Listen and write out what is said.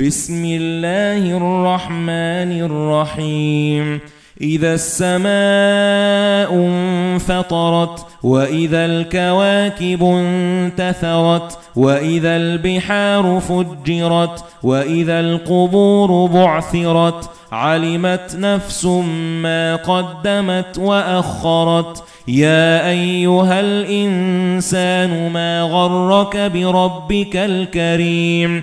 بسم الله الرحمن الرحيم. إذا السماء انفطرت وإذا الكواكب انتثرت وإذا البحار فجرت وإذا القبور بعثرت علمت نفس ما قدمت وأخرت. يا أيها الإنسان ما غرك بربك الكريم؟